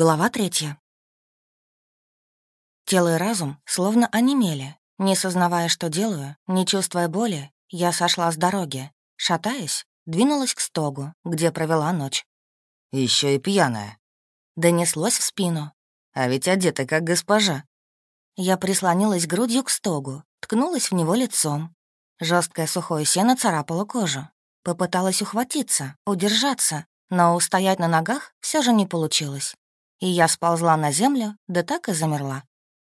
Глава третья. Тело и разум словно онемели. Не сознавая, что делаю, не чувствуя боли, я сошла с дороги. Шатаясь, двинулась к стогу, где провела ночь. Еще и пьяная. Донеслось в спину. А ведь одета как госпожа. Я прислонилась грудью к стогу, ткнулась в него лицом. Жесткое сухое сено царапало кожу. Попыталась ухватиться, удержаться, но устоять на ногах все же не получилось и я сползла на землю, да так и замерла.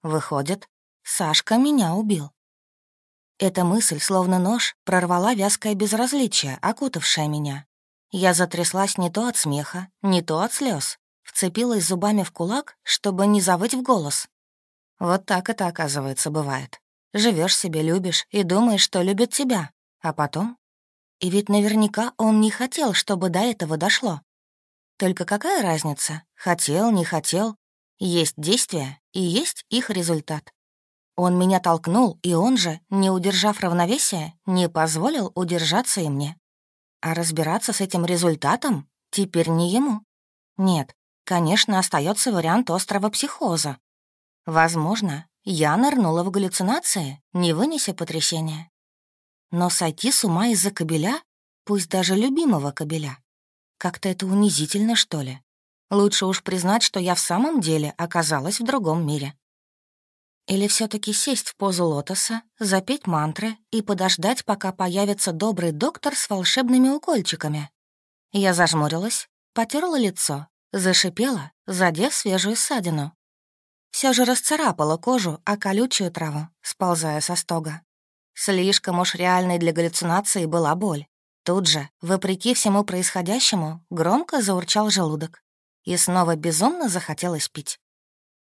Выходит, Сашка меня убил. Эта мысль, словно нож, прорвала вязкое безразличие, окутавшее меня. Я затряслась не то от смеха, не то от слез, вцепилась зубами в кулак, чтобы не завыть в голос. Вот так это, оказывается, бывает. Живешь себе, любишь и думаешь, что любит тебя, а потом... И ведь наверняка он не хотел, чтобы до этого дошло. Только какая разница, хотел, не хотел? Есть действия и есть их результат. Он меня толкнул, и он же, не удержав равновесия, не позволил удержаться и мне. А разбираться с этим результатом теперь не ему. Нет, конечно, остается вариант острого психоза. Возможно, я нырнула в галлюцинации, не вынеся потрясения. Но сойти с ума из-за кобеля, пусть даже любимого кобеля, как-то это унизительно, что ли. Лучше уж признать, что я в самом деле оказалась в другом мире. Или все таки сесть в позу лотоса, запеть мантры и подождать, пока появится добрый доктор с волшебными укольчиками. Я зажмурилась, потерла лицо, зашипела, задев свежую ссадину. Все же расцарапала кожу, о колючую траву, сползая со стога. Слишком уж реальной для галлюцинации была боль. Тут же, вопреки всему происходящему, громко заурчал желудок. И снова безумно захотелось пить.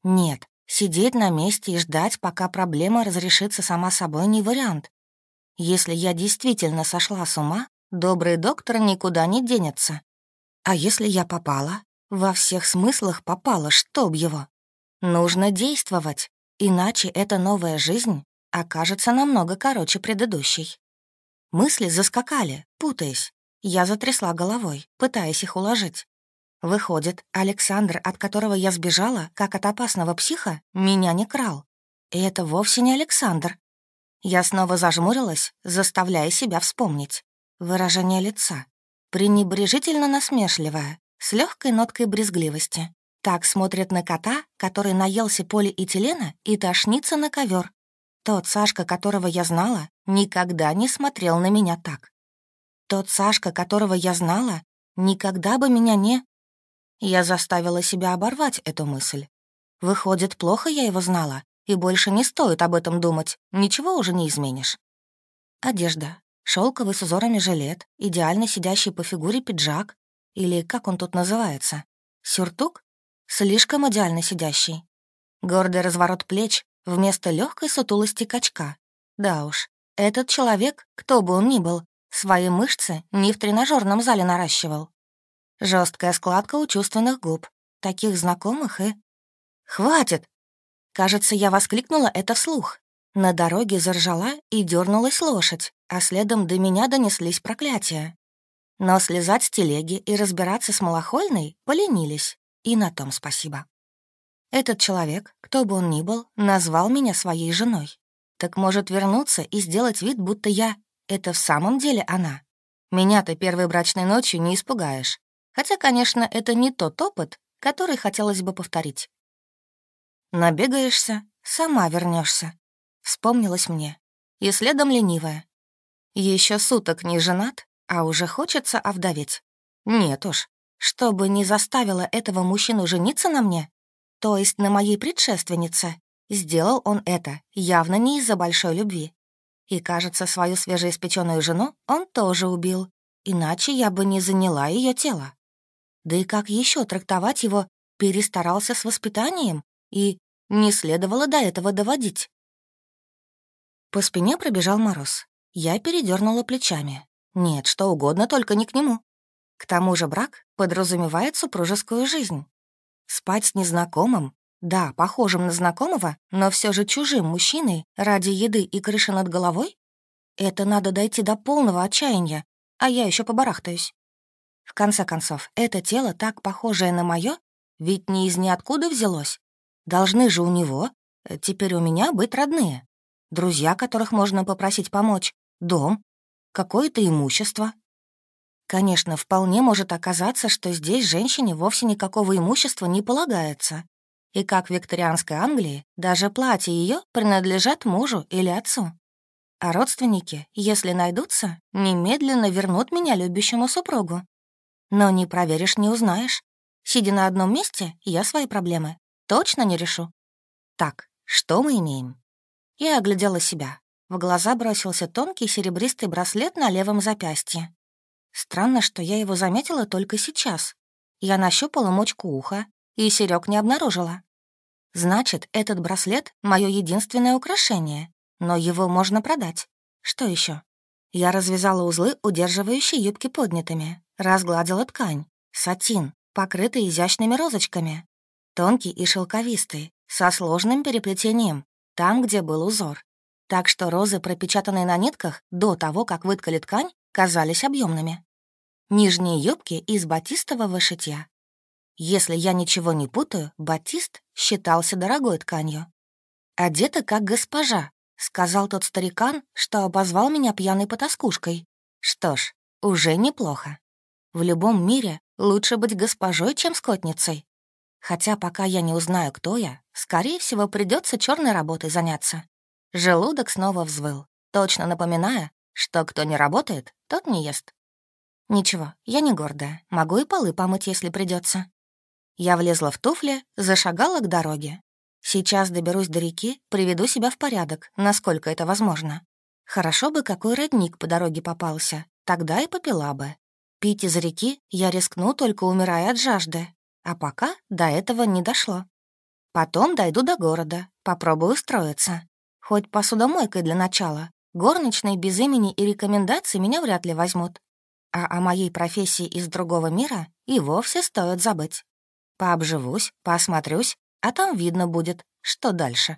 Нет, сидеть на месте и ждать, пока проблема разрешится сама собой, не вариант. Если я действительно сошла с ума, добрый доктор никуда не денется. А если я попала? Во всех смыслах попала, чтоб его. Нужно действовать, иначе эта новая жизнь окажется намного короче предыдущей. Мысли заскакали, путаясь. Я затрясла головой, пытаясь их уложить. Выходит, Александр, от которого я сбежала, как от опасного психа, меня не крал. И это вовсе не Александр. Я снова зажмурилась, заставляя себя вспомнить. Выражение лица. Пренебрежительно насмешливое, с легкой ноткой брезгливости. Так смотрят на кота, который наелся полиэтилена и тошнится на ковер. Тот Сашка, которого я знала, никогда не смотрел на меня так. Тот Сашка, которого я знала, никогда бы меня не... Я заставила себя оборвать эту мысль. Выходит, плохо я его знала, и больше не стоит об этом думать, ничего уже не изменишь. Одежда. шелковый с узорами жилет, идеально сидящий по фигуре пиджак, или как он тут называется? Сюртук? Слишком идеально сидящий. Гордый разворот плеч, вместо легкой сутулости качка. Да уж, этот человек, кто бы он ни был, свои мышцы не в тренажерном зале наращивал. Жесткая складка у чувственных губ, таких знакомых и... «Хватит!» Кажется, я воскликнула это вслух. На дороге заржала и дернулась лошадь, а следом до меня донеслись проклятия. Но слезать с телеги и разбираться с малохольной поленились, и на том спасибо. Этот человек, кто бы он ни был, назвал меня своей женой. Так может вернуться и сделать вид, будто я. Это в самом деле она. Меня-то первой брачной ночью не испугаешь. Хотя, конечно, это не тот опыт, который хотелось бы повторить. Набегаешься, сама вернешься. Вспомнилось мне. И следом ленивая. Еще суток не женат, а уже хочется овдоветь. Нет уж, чтобы не заставило этого мужчину жениться на мне, то есть на моей предшественнице. Сделал он это явно не из-за большой любви. И, кажется, свою свежеиспеченную жену он тоже убил, иначе я бы не заняла ее тело. Да и как еще трактовать его «перестарался с воспитанием» и «не следовало до этого доводить»? По спине пробежал мороз. Я передернула плечами. Нет, что угодно, только не к нему. К тому же брак подразумевает супружескую жизнь. Спать с незнакомым? Да, похожим на знакомого, но все же чужим мужчиной ради еды и крыши над головой? Это надо дойти до полного отчаяния, а я еще побарахтаюсь. В конце концов, это тело, так похожее на мое, ведь не из ниоткуда взялось. Должны же у него, э, теперь у меня, быть родные. Друзья, которых можно попросить помочь, дом, какое-то имущество, Конечно, вполне может оказаться, что здесь женщине вовсе никакого имущества не полагается. И как в викторианской Англии, даже платье ее принадлежат мужу или отцу. А родственники, если найдутся, немедленно вернут меня любящему супругу. Но не проверишь, не узнаешь. Сидя на одном месте, я свои проблемы точно не решу. Так, что мы имеем? Я оглядела себя. В глаза бросился тонкий серебристый браслет на левом запястье. Странно, что я его заметила только сейчас. Я нащупала мочку уха, и Серёг не обнаружила. Значит, этот браслет — мое единственное украшение, но его можно продать. Что еще? Я развязала узлы, удерживающие юбки поднятыми, разгладила ткань, сатин, покрытый изящными розочками, тонкий и шелковистый, со сложным переплетением, там, где был узор. Так что розы, пропечатанные на нитках до того, как выткали ткань, казались объемными нижние юбки из батистового шитья. Если я ничего не путаю, батист считался дорогой тканью. «Одета как госпожа», — сказал тот старикан, что обозвал меня пьяной потаскушкой. Что ж, уже неплохо. В любом мире лучше быть госпожой, чем скотницей. Хотя пока я не узнаю, кто я, скорее всего, придется черной работой заняться. Желудок снова взвыл, точно напоминая, что кто не работает, тот не ест. Ничего, я не гордая, могу и полы помыть, если придется. Я влезла в туфли, зашагала к дороге. Сейчас доберусь до реки, приведу себя в порядок, насколько это возможно. Хорошо бы какой родник по дороге попался, тогда и попила бы. Пить из реки я рискну, только умирая от жажды. А пока до этого не дошло. Потом дойду до города, попробую устроиться. Хоть посудомойкой для начала. Горничной без имени и рекомендаций меня вряд ли возьмут а о моей профессии из другого мира и вовсе стоит забыть. Пообживусь, посмотрюсь, а там видно будет, что дальше.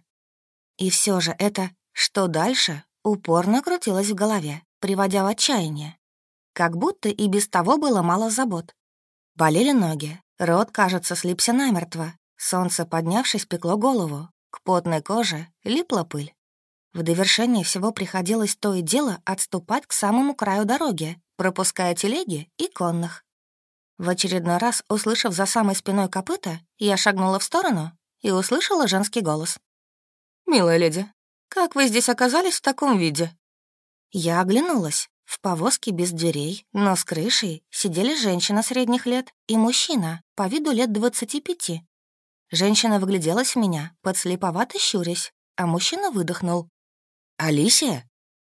И все же это «что дальше» упорно крутилось в голове, приводя в отчаяние. Как будто и без того было мало забот. Болели ноги, рот, кажется, слипся намертво, солнце, поднявшись, пекло голову, к потной коже липла пыль. В довершение всего приходилось то и дело отступать к самому краю дороги, пропуская телеги и конных. В очередной раз, услышав за самой спиной копыта, я шагнула в сторону и услышала женский голос. «Милая леди, как вы здесь оказались в таком виде?» Я оглянулась. В повозке без дверей, но с крышей сидели женщина средних лет и мужчина, по виду лет 25. Женщина выгляделась в меня, подслеповато щурясь, а мужчина выдохнул. «Алисия?»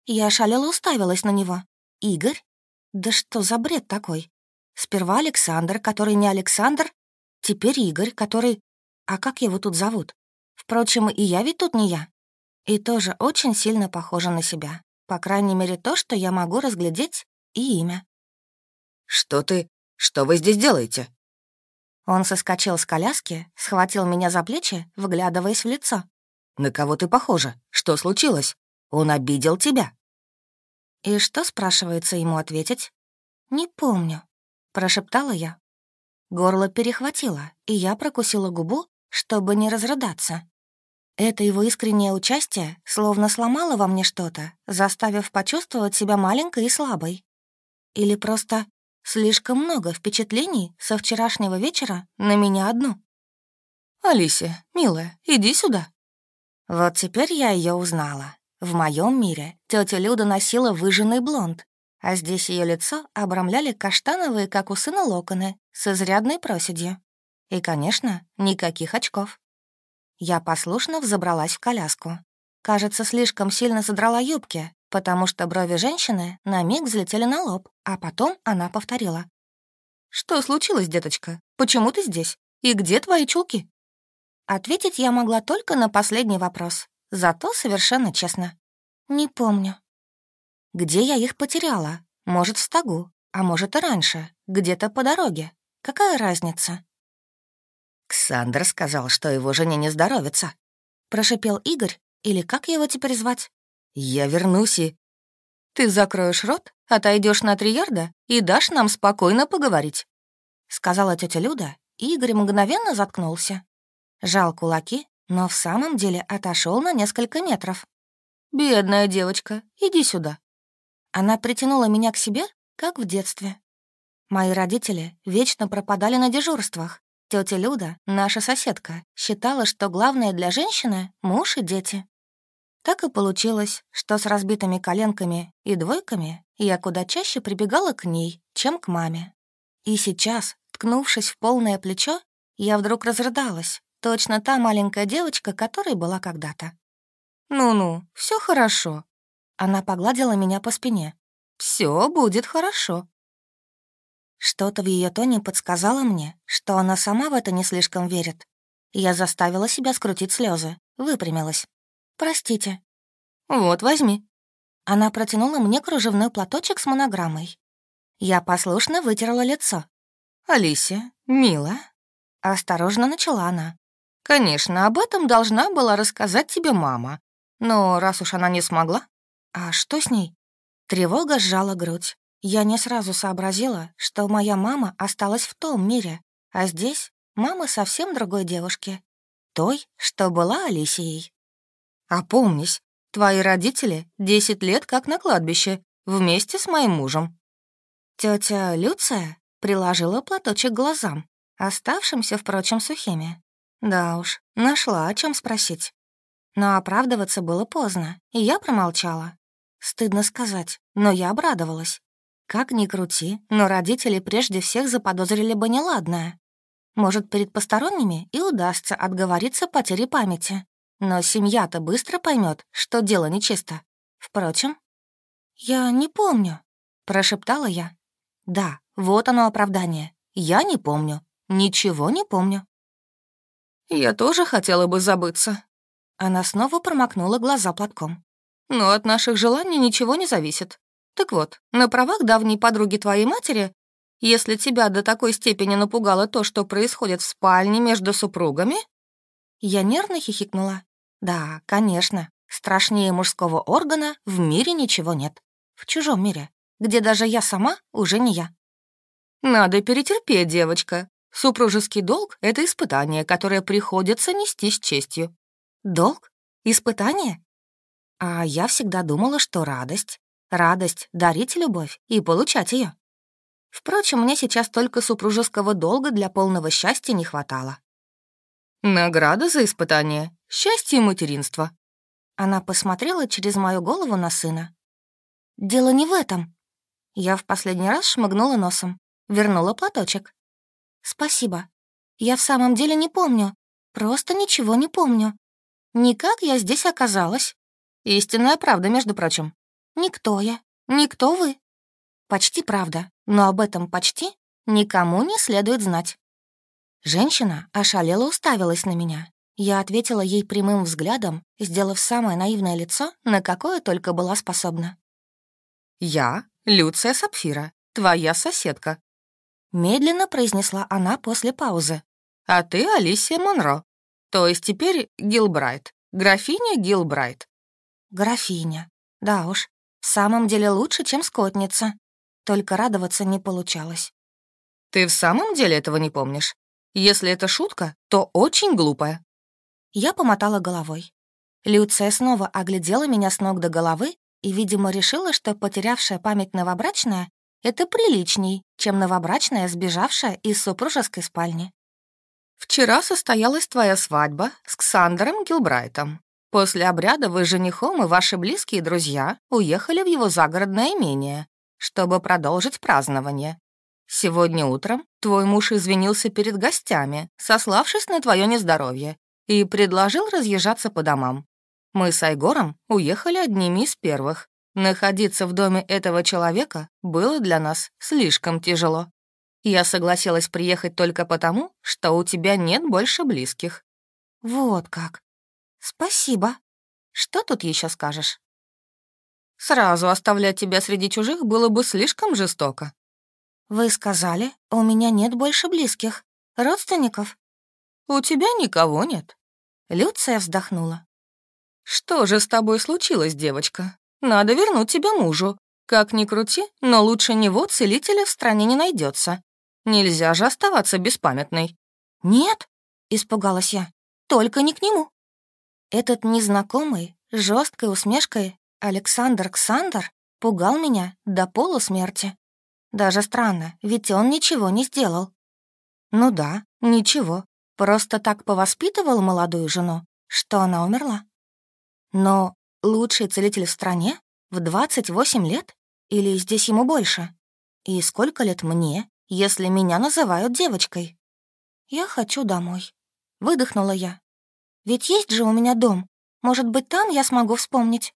Я шалела уставилась на него. «Игорь?» Да что за бред такой? Сперва Александр, который не Александр, теперь Игорь, который... А как его тут зовут? Впрочем, и я ведь тут не я. И тоже очень сильно похожа на себя. По крайней мере, то, что я могу разглядеть, и имя. «Что ты? Что вы здесь делаете?» Он соскочил с коляски, схватил меня за плечи, выглядываясь в лицо. «На кого ты похожа? Что случилось? Он обидел тебя?» «И что, спрашивается, ему ответить?» «Не помню», — прошептала я. Горло перехватило, и я прокусила губу, чтобы не разрыдаться. Это его искреннее участие словно сломало во мне что-то, заставив почувствовать себя маленькой и слабой. Или просто слишком много впечатлений со вчерашнего вечера на меня одну. «Алисия, милая, иди сюда». Вот теперь я ее узнала. В моем мире тетя Люда носила выжженный блонд, а здесь ее лицо обрамляли каштановые, как у сына, локоны с изрядной проседью. И, конечно, никаких очков. Я послушно взобралась в коляску. Кажется, слишком сильно задрала юбки, потому что брови женщины на миг взлетели на лоб, а потом она повторила. «Что случилось, деточка? Почему ты здесь? И где твои чулки?» Ответить я могла только на последний вопрос, Зато совершенно честно. Не помню. Где я их потеряла? Может, в стогу, а может и раньше, где-то по дороге. Какая разница? Ксандр сказал, что его жене не здоровится. Прошипел Игорь, или как его теперь звать? Я вернусь и... Ты закроешь рот, отойдешь на три ярда и дашь нам спокойно поговорить. Сказала тетя Люда, и Игорь мгновенно заткнулся. Жал кулаки но в самом деле отошел на несколько метров. «Бедная девочка, иди сюда». Она притянула меня к себе, как в детстве. Мои родители вечно пропадали на дежурствах. Тетя Люда, наша соседка, считала, что главное для женщины — муж и дети. Так и получилось, что с разбитыми коленками и двойками я куда чаще прибегала к ней, чем к маме. И сейчас, ткнувшись в полное плечо, я вдруг разрыдалась, Точно та маленькая девочка, которой была когда-то. «Ну-ну, все хорошо». Она погладила меня по спине. Все будет хорошо». Что-то в ее тоне подсказало мне, что она сама в это не слишком верит. Я заставила себя скрутить слезы, выпрямилась. «Простите». «Вот, возьми». Она протянула мне кружевной платочек с монограммой. Я послушно вытерла лицо. «Алисия, мила». Осторожно начала она. Конечно, об этом должна была рассказать тебе мама. Но раз уж она не смогла... А что с ней? Тревога сжала грудь. Я не сразу сообразила, что моя мама осталась в том мире, а здесь мама совсем другой девушки. Той, что была Алисией. Опомнись, твои родители 10 лет как на кладбище, вместе с моим мужем. Тетя Люция приложила платочек к глазам, оставшимся, впрочем, сухими. Да уж, нашла о чем спросить. Но оправдываться было поздно, и я промолчала. Стыдно сказать, но я обрадовалась. Как ни крути, но родители прежде всех заподозрили бы неладное. Может, перед посторонними и удастся отговориться потери памяти. Но семья-то быстро поймет, что дело нечисто. Впрочем, «Я не помню», — прошептала я. «Да, вот оно оправдание. Я не помню. Ничего не помню». Я тоже хотела бы забыться». Она снова промокнула глаза платком. «Но от наших желаний ничего не зависит. Так вот, на правах давней подруги твоей матери, если тебя до такой степени напугало то, что происходит в спальне между супругами...» Я нервно хихикнула. «Да, конечно, страшнее мужского органа в мире ничего нет. В чужом мире, где даже я сама уже не я». «Надо перетерпеть, девочка. Супружеский долг — это испытание, которое приходится нести с честью. Долг? Испытание? А я всегда думала, что радость. Радость — дарить любовь и получать ее. Впрочем, мне сейчас только супружеского долга для полного счастья не хватало. Награда за испытание. Счастье и материнство. Она посмотрела через мою голову на сына. «Дело не в этом». Я в последний раз шмыгнула носом, вернула платочек. Спасибо. Я в самом деле не помню. Просто ничего не помню. Никак я здесь оказалась. Истинная правда, между прочим. Никто я. Никто вы. Почти правда, но об этом почти никому не следует знать. Женщина ошалела уставилась на меня. Я ответила ей прямым взглядом, сделав самое наивное лицо, на какое только была способна. «Я — Люция Сапфира, твоя соседка, Медленно произнесла она после паузы. «А ты Алисия Монро. То есть теперь Гилбрайт. Графиня Гилбрайт». «Графиня. Да уж. В самом деле лучше, чем скотница». Только радоваться не получалось. «Ты в самом деле этого не помнишь? Если это шутка, то очень глупая». Я помотала головой. Люция снова оглядела меня с ног до головы и, видимо, решила, что потерявшая память новобрачная это приличней, чем новобрачная, сбежавшая из супружеской спальни. Вчера состоялась твоя свадьба с Ксандером Гилбрайтом. После обряда вы с женихом и ваши близкие друзья уехали в его загородное имение, чтобы продолжить празднование. Сегодня утром твой муж извинился перед гостями, сославшись на твое нездоровье, и предложил разъезжаться по домам. Мы с Айгором уехали одними из первых, Находиться в доме этого человека было для нас слишком тяжело. Я согласилась приехать только потому, что у тебя нет больше близких». «Вот как. Спасибо. Что тут еще скажешь?» «Сразу оставлять тебя среди чужих было бы слишком жестоко». «Вы сказали, у меня нет больше близких, родственников». «У тебя никого нет». Люция вздохнула. «Что же с тобой случилось, девочка? Надо вернуть тебя мужу. Как ни крути, но лучше него целителя в стране не найдется. Нельзя же оставаться беспамятной». «Нет», — испугалась я, — «только не к нему». Этот незнакомый, жесткой усмешкой Александр Ксандр пугал меня до полусмерти. Даже странно, ведь он ничего не сделал. Ну да, ничего, просто так повоспитывал молодую жену, что она умерла. Но лучший целитель в стране? В 28 лет? Или здесь ему больше? И сколько лет мне, если меня называют девочкой? Я хочу домой. Выдохнула я. Ведь есть же у меня дом. Может быть, там я смогу вспомнить.